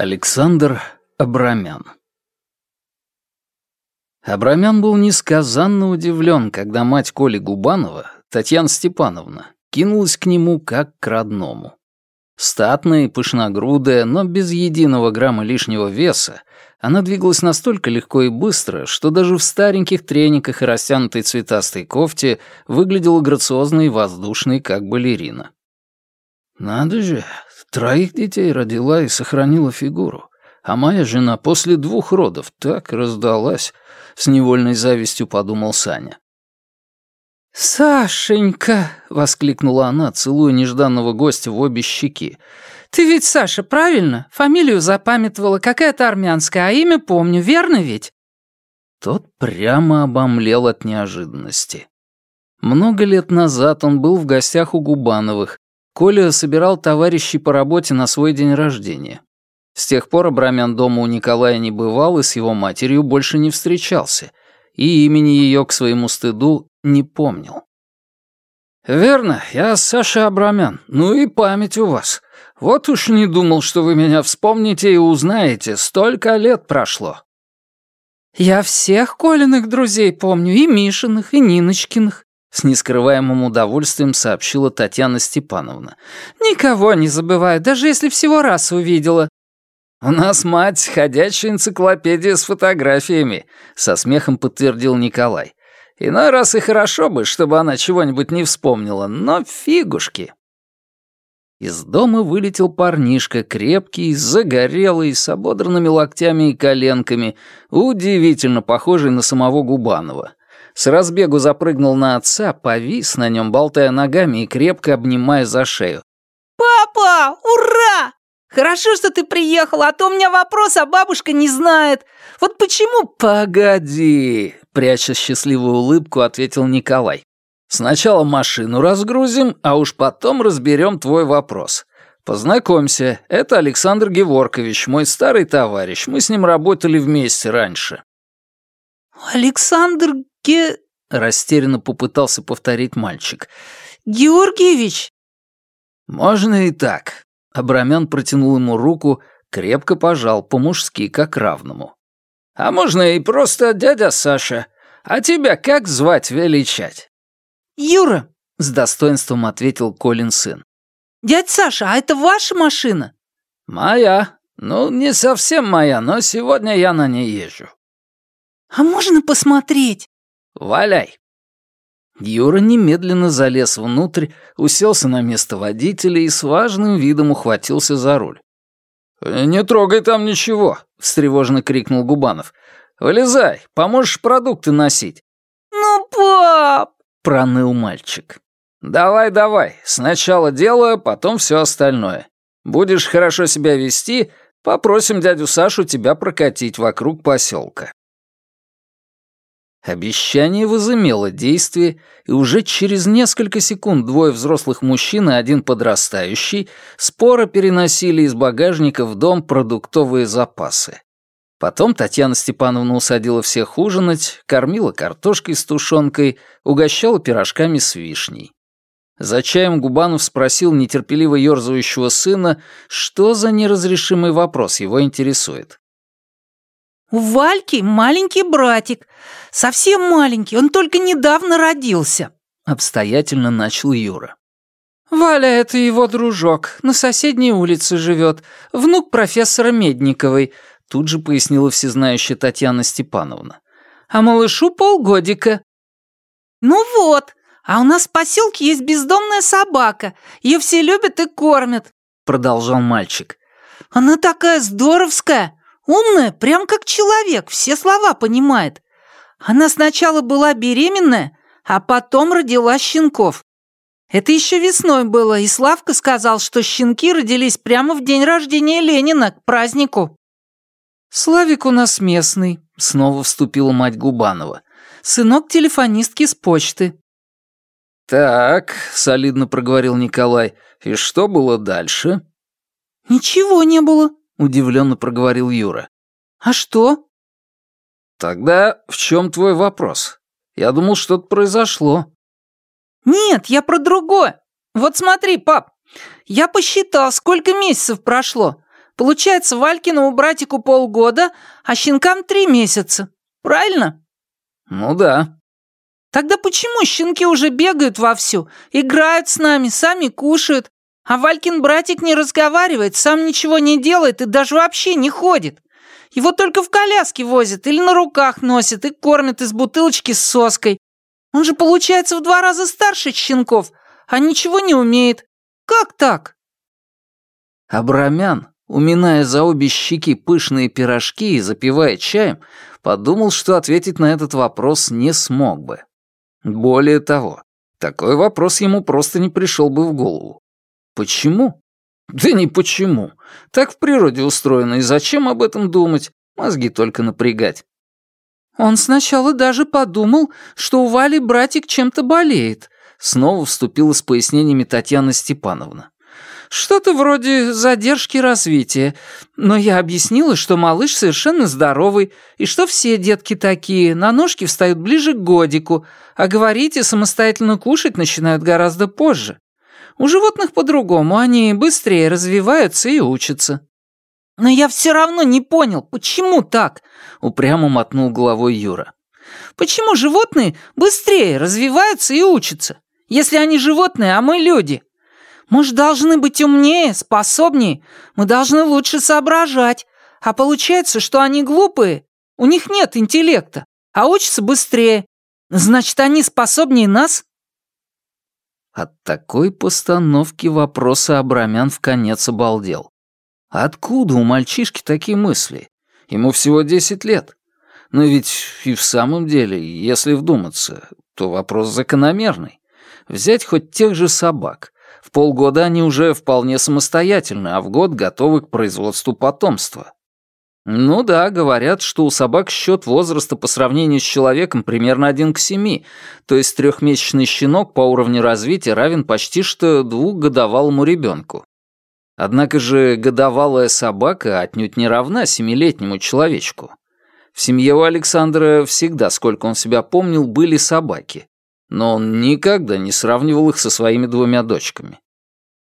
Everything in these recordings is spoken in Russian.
Александр Абрамян Абрамян был несказанно удивлен, когда мать Коли Губанова, Татьяна Степановна, кинулась к нему как к родному. Статная и пышногрудая, но без единого грамма лишнего веса, она двигалась настолько легко и быстро, что даже в стареньких трениках и растянутой цветастой кофте выглядела грациозной и воздушной, как балерина. «Надо же, троих детей родила и сохранила фигуру, а моя жена после двух родов так раздалась», — с невольной завистью подумал Саня. «Сашенька!» — воскликнула она, целуя нежданного гостя в обе щеки. «Ты ведь Саша, правильно? Фамилию запамятовала, какая-то армянская, а имя помню, верно ведь?» Тот прямо обомлел от неожиданности. Много лет назад он был в гостях у Губановых. Коля собирал товарищей по работе на свой день рождения. С тех пор Абрамян дома у Николая не бывал и с его матерью больше не встречался, и имени ее к своему стыду не помнил. «Верно, я Саша Абрамян. Ну и память у вас. Вот уж не думал, что вы меня вспомните и узнаете. Столько лет прошло». «Я всех Колиных друзей помню, и Мишиных, и Ниночкиных», с нескрываемым удовольствием сообщила Татьяна Степановна. «Никого не забываю, даже если всего раз увидела». «У нас мать — ходячая энциклопедия с фотографиями», — со смехом подтвердил Николай. «Иной раз и хорошо бы, чтобы она чего-нибудь не вспомнила, но фигушки». Из дома вылетел парнишка, крепкий, загорелый, с ободранными локтями и коленками, удивительно похожий на самого Губанова. С разбегу запрыгнул на отца, повис на нем, болтая ногами и крепко обнимая за шею. «Папа, ура! Хорошо, что ты приехал, а то у меня вопрос, а бабушка не знает. Вот почему...» «Погоди!» — пряча счастливую улыбку, ответил Николай. Сначала машину разгрузим, а уж потом разберем твой вопрос. Познакомься, это Александр Геворкович, мой старый товарищ. Мы с ним работали вместе раньше». «Александр Ге...» — растерянно попытался повторить мальчик. «Георгиевич?» «Можно и так». Абрамян протянул ему руку, крепко пожал, по-мужски, как равному. «А можно и просто дядя Саша. А тебя как звать величать?» «Юра!» — с достоинством ответил Колин сын. «Дядь Саша, а это ваша машина?» «Моя. Ну, не совсем моя, но сегодня я на ней езжу». «А можно посмотреть?» «Валяй». Юра немедленно залез внутрь, уселся на место водителя и с важным видом ухватился за руль. «Не трогай там ничего», — встревоженно крикнул Губанов. «Вылезай, поможешь продукты носить». «Ну, пап!» проныл мальчик. «Давай, давай, сначала делаю, потом все остальное. Будешь хорошо себя вести, попросим дядю Сашу тебя прокатить вокруг поселка». Обещание возымело действие, и уже через несколько секунд двое взрослых мужчин и один подрастающий споро переносили из багажника в дом продуктовые запасы. Потом Татьяна Степановна усадила всех ужинать, кормила картошкой с тушенкой, угощала пирожками с вишней. За чаем Губанов спросил нетерпеливо ёрзающего сына, что за неразрешимый вопрос его интересует. «У Вальки маленький братик, совсем маленький, он только недавно родился», — обстоятельно начал Юра. «Валя — это его дружок, на соседней улице живет, внук профессора Медниковой», Тут же пояснила всезнающая Татьяна Степановна. «А малышу полгодика». «Ну вот, а у нас в поселке есть бездомная собака. Ее все любят и кормят», — продолжал мальчик. «Она такая здоровская, умная, прям как человек, все слова понимает. Она сначала была беременная, а потом родила щенков. Это еще весной было, и Славка сказал, что щенки родились прямо в день рождения Ленина, к празднику. «Славик у нас местный», — снова вступила мать Губанова. «Сынок телефонистки с почты». «Так», — солидно проговорил Николай, — «и что было дальше?» «Ничего не было», — удивленно проговорил Юра. «А что?» «Тогда в чем твой вопрос? Я думал, что-то произошло». «Нет, я про другое. Вот смотри, пап, я посчитал, сколько месяцев прошло. Получается, Валькиному братику полгода, а щенкам три месяца. Правильно? Ну да. Тогда почему щенки уже бегают вовсю, играют с нами, сами кушают, а Валькин братик не разговаривает, сам ничего не делает и даже вообще не ходит? Его только в коляске возят или на руках носят и кормят из бутылочки с соской. Он же, получается, в два раза старше щенков, а ничего не умеет. Как так?» Абрамян, уминая за обе щеки пышные пирожки и запивая чаем, подумал, что ответить на этот вопрос не смог бы. Более того, такой вопрос ему просто не пришел бы в голову. Почему? Да не почему. Так в природе устроено, и зачем об этом думать? Мозги только напрягать. Он сначала даже подумал, что у Вали братик чем-то болеет. Снова вступила с пояснениями Татьяна Степановна. Что-то вроде задержки развития. Но я объяснила, что малыш совершенно здоровый, и что все детки такие, на ножки встают ближе к годику, а говорить и самостоятельно кушать начинают гораздо позже. У животных по-другому, они быстрее развиваются и учатся. «Но я все равно не понял, почему так?» — упрямо мотнул головой Юра. «Почему животные быстрее развиваются и учатся, если они животные, а мы люди? Мы же должны быть умнее, способнее, мы должны лучше соображать. А получается, что они глупые, у них нет интеллекта, а учатся быстрее. Значит, они способнее нас?» От такой постановки вопроса Абрамян в конец обалдел. Откуда у мальчишки такие мысли? Ему всего десять лет. Но ведь и в самом деле, если вдуматься, то вопрос закономерный. Взять хоть тех же собак. В полгода они уже вполне самостоятельны, а в год готовы к производству потомства. Ну да, говорят, что у собак счет возраста по сравнению с человеком примерно один к семи, то есть трехмесячный щенок по уровню развития равен почти что двухгодовалому ребенку. Однако же годовалая собака отнюдь не равна семилетнему человечку. В семье у Александра всегда, сколько он себя помнил, были собаки, но он никогда не сравнивал их со своими двумя дочками.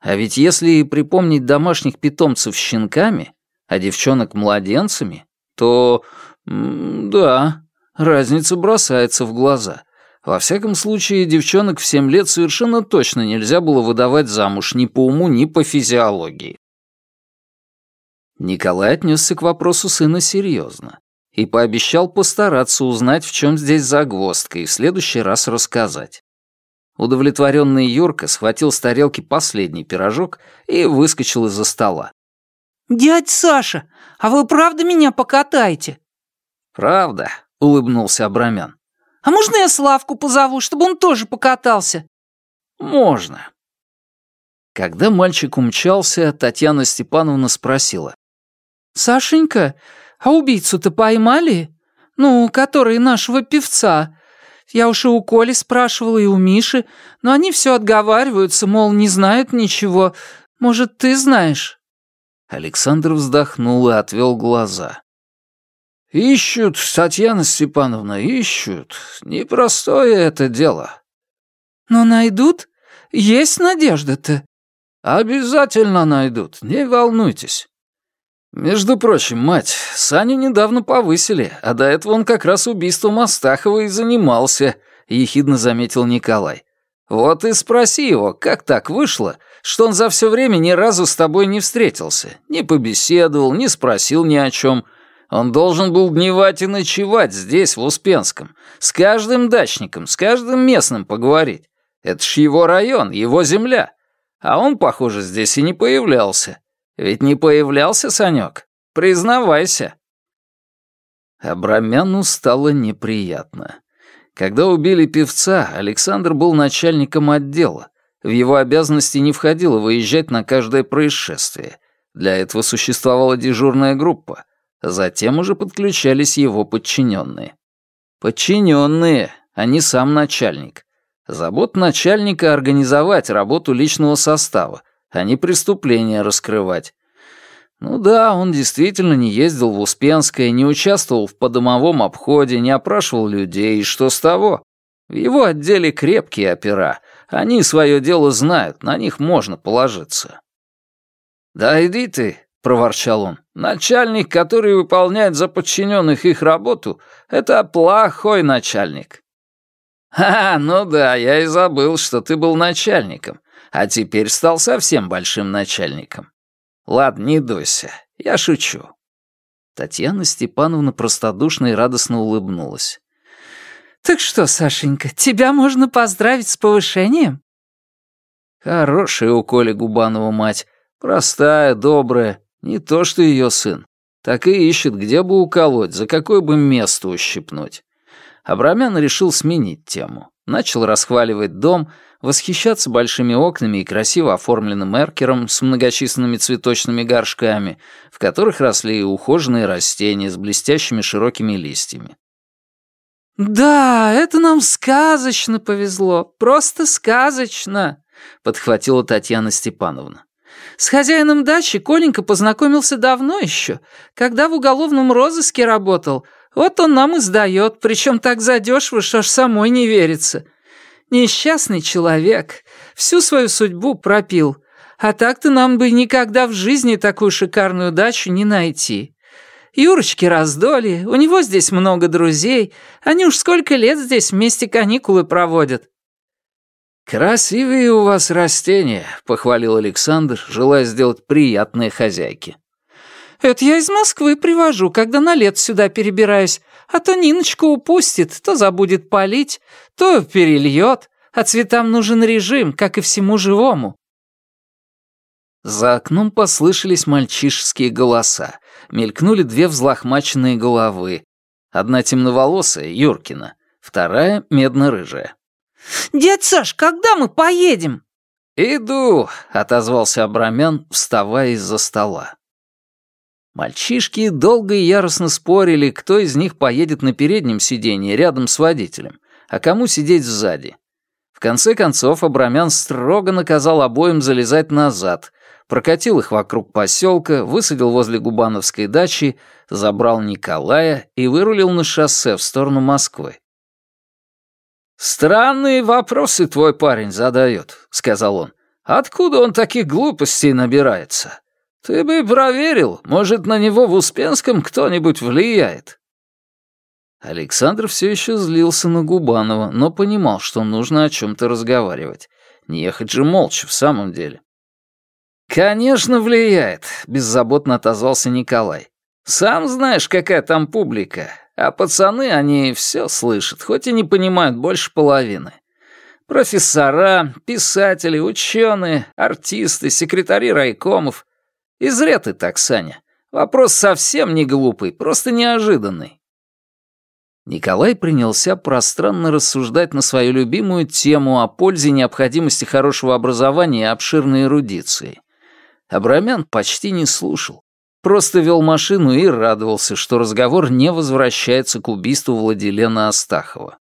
А ведь если припомнить домашних питомцев щенками, а девчонок младенцами, то... да, разница бросается в глаза. Во всяком случае, девчонок в семь лет совершенно точно нельзя было выдавать замуж ни по уму, ни по физиологии. Николай отнесся к вопросу сына серьезно и пообещал постараться узнать, в чем здесь загвоздка, и в следующий раз рассказать. Удовлетворенный Юрка схватил с тарелки последний пирожок и выскочил из-за стола. «Дядь Саша, а вы правда меня покатаете?» «Правда», — улыбнулся Абрамян. А можно я Славку позову, чтобы он тоже покатался?» «Можно». Когда мальчик умчался, Татьяна Степановна спросила. «Сашенька, а убийцу-то поймали? Ну, который нашего певца. Я уж и у Коли спрашивала, и у Миши, но они все отговариваются, мол, не знают ничего. Может, ты знаешь?» Александр вздохнул и отвел глаза. «Ищут, Татьяна Степановна, ищут. Непростое это дело». «Но найдут? Есть надежда-то?» «Обязательно найдут, не волнуйтесь». «Между прочим, мать, Саню недавно повысили, а до этого он как раз убийством Астахова и занимался», — ехидно заметил Николай. «Вот и спроси его, как так вышло, что он за все время ни разу с тобой не встретился, не побеседовал, не спросил ни о чем». Он должен был дневать и ночевать здесь, в Успенском. С каждым дачником, с каждым местным поговорить. Это ж его район, его земля. А он, похоже, здесь и не появлялся. Ведь не появлялся, Санек? Признавайся. Абрамяну стало неприятно. Когда убили певца, Александр был начальником отдела. В его обязанности не входило выезжать на каждое происшествие. Для этого существовала дежурная группа. Затем уже подключались его подчиненные. Подчиненные, а не сам начальник. Забот начальника — организовать работу личного состава, а не преступления раскрывать. Ну да, он действительно не ездил в Успенское, не участвовал в подомовом обходе, не опрашивал людей, и что с того? В его отделе крепкие опера, они свое дело знают, на них можно положиться. «Да иди ты, — проворчал он. «Начальник, который выполняет за подчиненных их работу, это плохой начальник». «А, ну да, я и забыл, что ты был начальником, а теперь стал совсем большим начальником. Ладно, не дуйся, я шучу». Татьяна Степановна простодушно и радостно улыбнулась. «Так что, Сашенька, тебя можно поздравить с повышением?» Хорошая у Коли Губанова мать, простая, добрая, не то что ее сын. Так и ищет, где бы уколоть, за какое бы место ущипнуть. Абрамян решил сменить тему. Начал расхваливать дом, восхищаться большими окнами и красиво оформленным эркером с многочисленными цветочными горшками, в которых росли ухоженные растения с блестящими широкими листьями. «Да, это нам сказочно повезло, просто сказочно», — подхватила Татьяна Степановна. С хозяином дачи Коленька познакомился давно еще, когда в уголовном розыске работал. Вот он нам и сдает, причем так задешево, что аж самой не верится. Несчастный человек, всю свою судьбу пропил. А так-то нам бы никогда в жизни такую шикарную дачу не найти. Юрочки раздолье, у него здесь много друзей, они уж сколько лет здесь вместе каникулы проводят. «Красивые у вас растения», — похвалил Александр, желая сделать приятное хозяйке. «Это я из Москвы привожу, когда на лет сюда перебираюсь, а то Ниночка упустит, то забудет полить, то перельет, а цветам нужен режим, как и всему живому». За окном послышались мальчишеские голоса, мелькнули две взлохмаченные головы. Одна темноволосая, Юркина, вторая медно-рыжая. «Дядь Саш, когда мы поедем?» «Иду», — отозвался Абрамян, вставая из-за стола. Мальчишки долго и яростно спорили, кто из них поедет на переднем сиденье рядом с водителем, а кому сидеть сзади. В конце концов Абрамян строго наказал обоим залезать назад, прокатил их вокруг поселка, высадил возле Губановской дачи, забрал Николая и вырулил на шоссе в сторону Москвы. «Странные вопросы твой парень задает», — сказал он. «Откуда он таких глупостей набирается? Ты бы проверил, может, на него в Успенском кто-нибудь влияет». Александр все еще злился на Губанова, но понимал, что нужно о чем-то разговаривать. Не ехать же молча в самом деле. «Конечно, влияет», — беззаботно отозвался Николай. «Сам знаешь, какая там публика. А пацаны, они все слышат, хоть и не понимают больше половины. Профессора, писатели, ученые, артисты, секретари райкомов. И зря ты так, Саня. Вопрос совсем не глупый, просто неожиданный. Николай принялся пространно рассуждать на свою любимую тему о пользе необходимости хорошего образования и обширной эрудиции. Абрамян почти не слушал. Просто вел машину и радовался, что разговор не возвращается к убийству Владилена Астахова.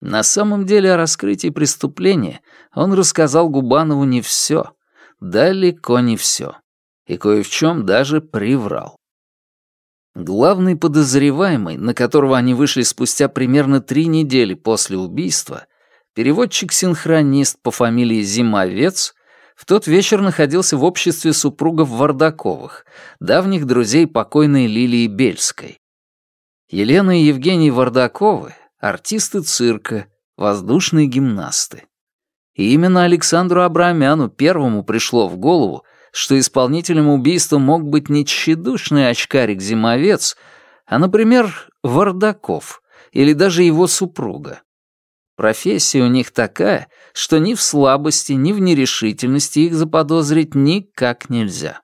На самом деле о раскрытии преступления он рассказал Губанову не все, далеко не все, и кое в чем даже приврал. Главный подозреваемый, на которого они вышли спустя примерно три недели после убийства, переводчик-синхронист по фамилии Зимовец, в тот вечер находился в обществе супругов Вардаковых, давних друзей покойной Лилии Бельской. Елена и Евгений Вардаковы — артисты цирка, воздушные гимнасты. И именно Александру Абрамяну первому пришло в голову, что исполнителем убийства мог быть не тщедушный очкарик-зимовец, а, например, Вардаков или даже его супруга. Профессия у них такая, что ни в слабости, ни в нерешительности их заподозрить никак нельзя.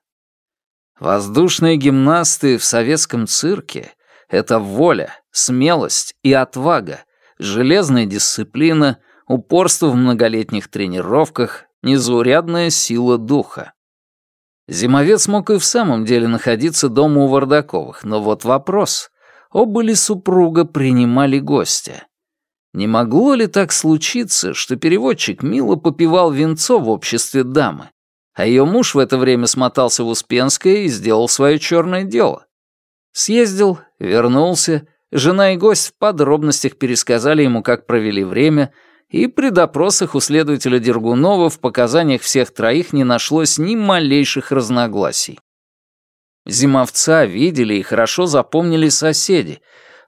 Воздушные гимнасты в советском цирке — это воля, смелость и отвага, железная дисциплина, упорство в многолетних тренировках, незаурядная сила духа. Зимовец мог и в самом деле находиться дома у Вардаковых, но вот вопрос — оба ли супруга принимали гостя? Не могло ли так случиться, что переводчик мило попивал венцо в обществе дамы, а ее муж в это время смотался в Успенское и сделал свое черное дело? Съездил, вернулся, жена и гость в подробностях пересказали ему, как провели время, и при допросах у следователя Дергунова в показаниях всех троих не нашлось ни малейших разногласий. Зимовца видели и хорошо запомнили соседи,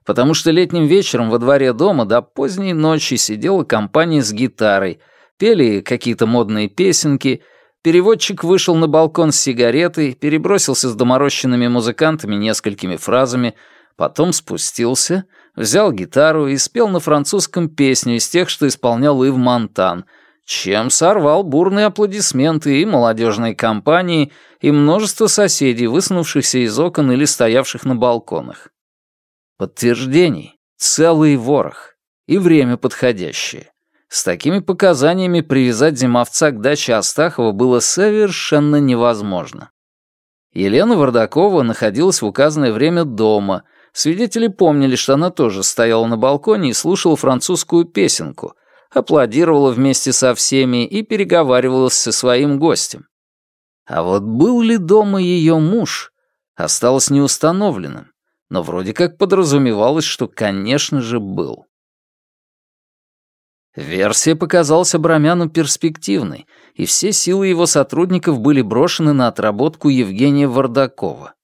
потому что летним вечером во дворе дома до поздней ночи сидела компания с гитарой, пели какие-то модные песенки, переводчик вышел на балкон с сигаретой, перебросился с доморощенными музыкантами несколькими фразами, потом спустился, взял гитару и спел на французском песню из тех, что исполнял Ив Монтан — чем сорвал бурные аплодисменты и молодежной компании, и множество соседей, высунувшихся из окон или стоявших на балконах. Подтверждений целый ворох, и время подходящее. С такими показаниями привязать зимовца к даче Астахова было совершенно невозможно. Елена Вардакова находилась в указанное время дома. Свидетели помнили, что она тоже стояла на балконе и слушала французскую песенку — аплодировала вместе со всеми и переговаривалась со своим гостем. А вот был ли дома ее муж, осталось неустановленным, но вроде как подразумевалось, что, конечно же, был. Версия показалась Абрамяну перспективной, и все силы его сотрудников были брошены на отработку Евгения Вардакова.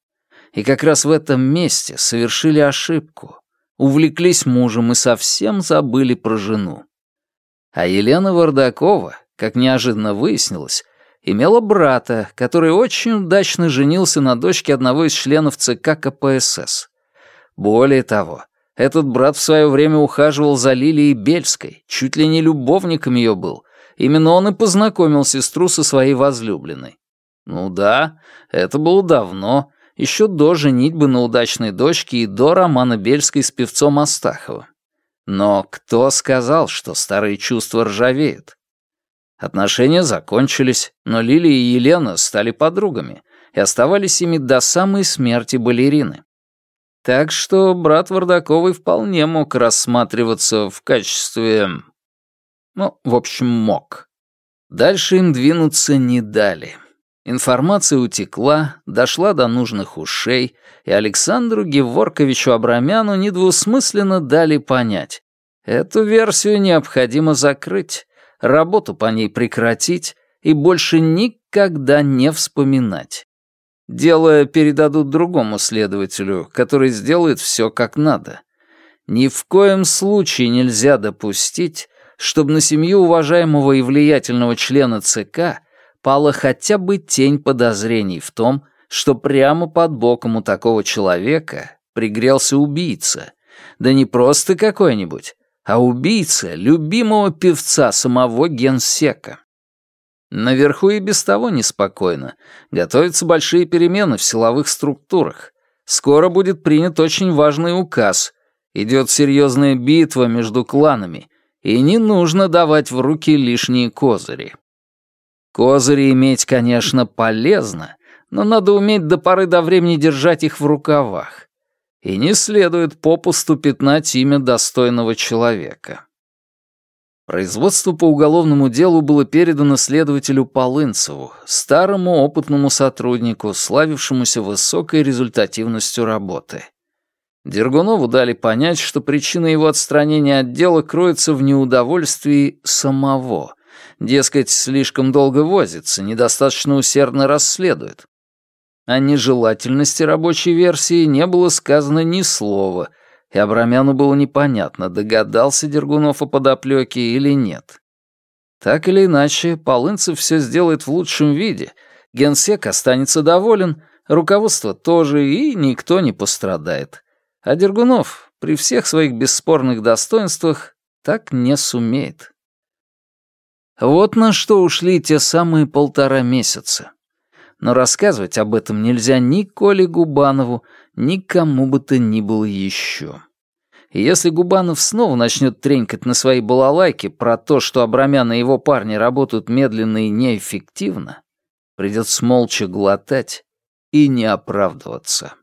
И как раз в этом месте совершили ошибку. Увлеклись мужем и совсем забыли про жену. А Елена Вардакова, как неожиданно выяснилось, имела брата, который очень удачно женился на дочке одного из членов ЦК КПСС. Более того, этот брат в свое время ухаживал за Лилией Бельской, чуть ли не любовником ее был. Именно он и познакомил сестру со своей возлюбленной. Ну да, это было давно, еще до женитьбы на удачной дочке и до романа Бельской с певцом Астаховым. Но кто сказал, что старые чувства ржавеют? Отношения закончились, но Лилия и Елена стали подругами и оставались ими до самой смерти балерины. Так что брат Вардаковой вполне мог рассматриваться в качестве... Ну, в общем, мог. Дальше им двинуться не дали. Информация утекла, дошла до нужных ушей, и Александру Геворковичу Абрамяну недвусмысленно дали понять. Эту версию необходимо закрыть, работу по ней прекратить и больше никогда не вспоминать. Дело передадут другому следователю, который сделает все как надо. Ни в коем случае нельзя допустить, чтобы на семью уважаемого и влиятельного члена ЦК пала хотя бы тень подозрений в том, что прямо под боком у такого человека пригрелся убийца. Да не просто какой-нибудь, а убийца любимого певца самого генсека. Наверху и без того неспокойно. Готовятся большие перемены в силовых структурах. Скоро будет принят очень важный указ. Идет серьезная битва между кланами, и не нужно давать в руки лишние козыри. Козыри иметь, конечно, полезно, но надо уметь до поры до времени держать их в рукавах. И не следует попусту пятнать имя достойного человека. Производство по уголовному делу было передано следователю Полынцеву, старому опытному сотруднику, славившемуся высокой результативностью работы. Дергунову дали понять, что причина его отстранения от дела кроется в неудовольствии самого — Дескать, слишком долго возится, недостаточно усердно расследует. О нежелательности рабочей версии не было сказано ни слова, и Абрамяну было непонятно, догадался Дергунов о подоплеке или нет. Так или иначе, Полынцев все сделает в лучшем виде, генсек останется доволен, руководство тоже, и никто не пострадает. А Дергунов при всех своих бесспорных достоинствах так не сумеет. Вот на что ушли те самые полтора месяца. Но рассказывать об этом нельзя ни Коле Губанову, ни кому бы то ни было еще. И если Губанов снова начнет тренькать на своей балалайке про то, что Абрамян и его парни работают медленно и неэффективно, придется молча глотать и не оправдываться.